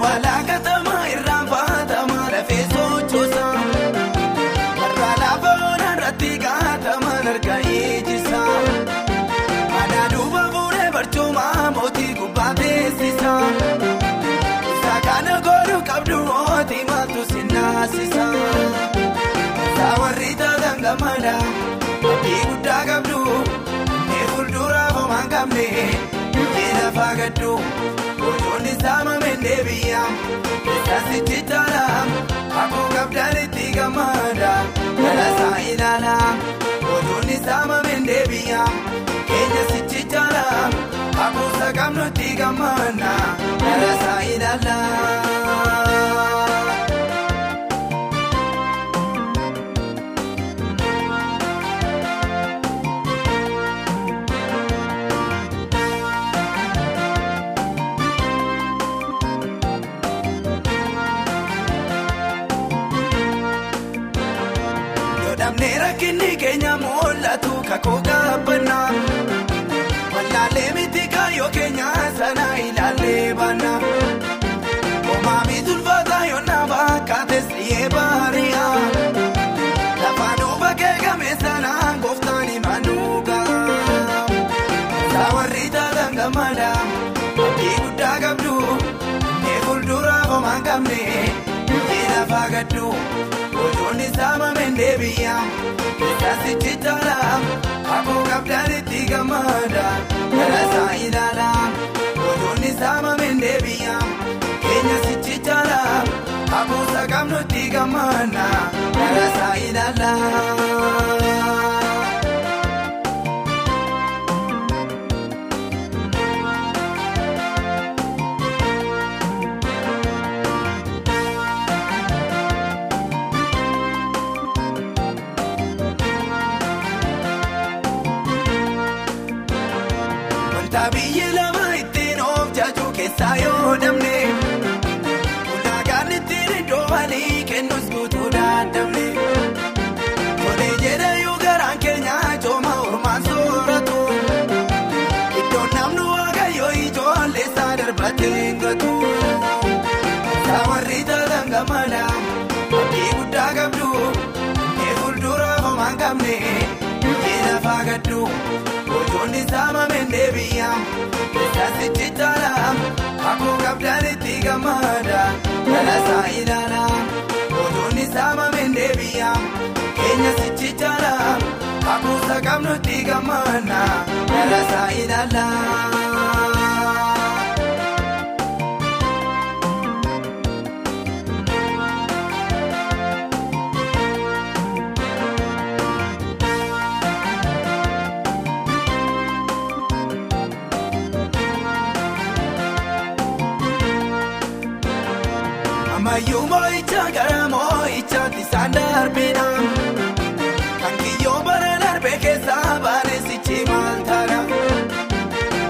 Wa alaa katama irraan baatama lafe sochoosa. Wa alaa labba onandatti kaataman argaa ijjisa. Mana duuba buunee barrucuma mootii gubbaa teessisa. isaa kaana kabduu qabdu maatuu seenaa siisaa? Sawarri itoo dhanga manda babii guddaa qabdu eegul duraa ba mankam leenji lafa gadduu. deebi'a keessatti titara akkoo kabdaanitti gammaada dalasaa ilaala oduun isaa maameen deebi'a keenya si titara rakkinni keenya mul'atu kakoo gaabbanna wallaalee miti kaayoo keenya sana ilaalee baana omaami oh, tulfaata yoona baakkaate si'ee baari'a lafaanuu bakkee game sana gooftaan imaluu ga'a saawarri taataan gammadaa abdii guddaa qabdu fuuldura homaa qabne. lafaa gadduu bocoonni saamameen deebi'aa keessatti ciccaadhaa akkoo kabdaanitti gammadaa gara isaa ilaalaa bocoonni saamameen deebi'aa keenyatti ciccaadhaa akkoo saqamnutti gammadaa gara isaa ilaalaa. Biyyee lama ittiin of jaajuu keessaa yoo damne ulaagaan ittiin iddoo walii kennus guutuu daandamne tolee jedhayu garaan keenyaa cooma ormaan sooratu iddoo namnu waaqayyoo ijoollee isaa darbatee gatu saawarri taatan gammada maddii guddaa qabdu eeguldura homaan qabne. saama saamame deebi'aa keessaasichi taalaa akkoo kabdaanitti gammadaa galaasaa ilaalaa mootoonni saamame deebi'aa keenyasichi taalaa akkoo sakamnutti gammadaa galaasaa ilaalaa. Ammayyuu moo'icha gara moo'ichaatti isaan darbina. Kan kiyyoo bara darbee keessaa bareessichi maal taana?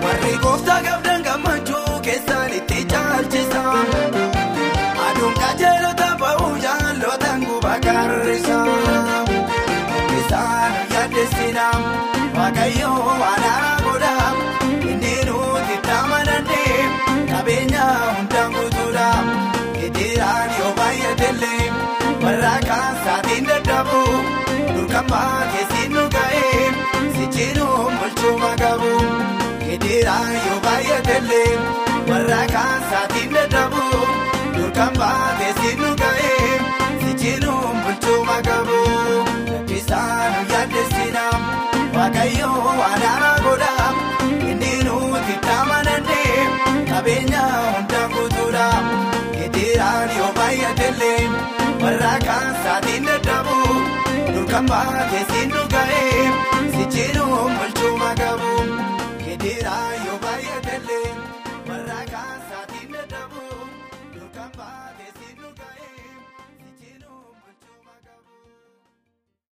Warri gooftaa gabdaan gammachuu keessaan itti caalchisa. Aduun qajeelota ba'uu jaallotaan guba garrisa. Isaan yaaddeessina. Rakaan saatiin dadhabu durkammaa keessi nu ga'ee sicciinuun bulchuuma qabu keediraan yoo baay'atellee warraakaan saatiin dadhabu durkammaa keessi nu ga'ee sicciinuun bulchuuma qabu rakkisaan nu yaaddeessina waaqayyoo waan haaraa godha inni nuti taamanannee qabeenya hundaa guutuudha keediraan yoo baay'atellee. kan saatiin dadhabu durkamba keessi nu ga'ee si jiru mul'uuma gabu.